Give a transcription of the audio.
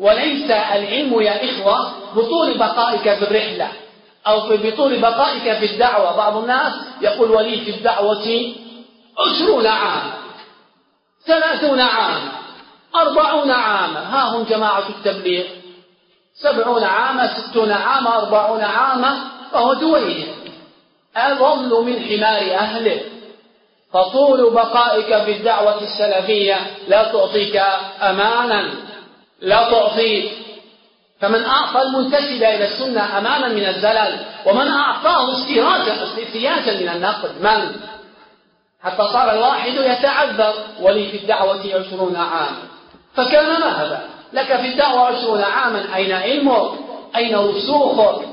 وليس العلم يا إخوة بطول بقائك في الرحلة أو بطول بقائك في الدعوة. بعض الناس يقول ولي في الدعوة عشرون عاما ثلاثون عاما أربعون عاما ها هم جماعة التبليغ سبعون عاما ستون عاما أربعون عاما فهو دويه أظل من حمار أهله. فطول بقائك في الدعوة السلفية لا تعطيك أمانا. لا تعطي فمن أعطى المنتسب إلى السنة أمانا من الزلل ومن أعطاه استياجا من النقد من؟ حتى صار الواحد يتعذر ولي في الدعوة عشرون عاما. فكان مهبا لك في الدعوة عشرون عاما أين علمك؟ أين رسوخك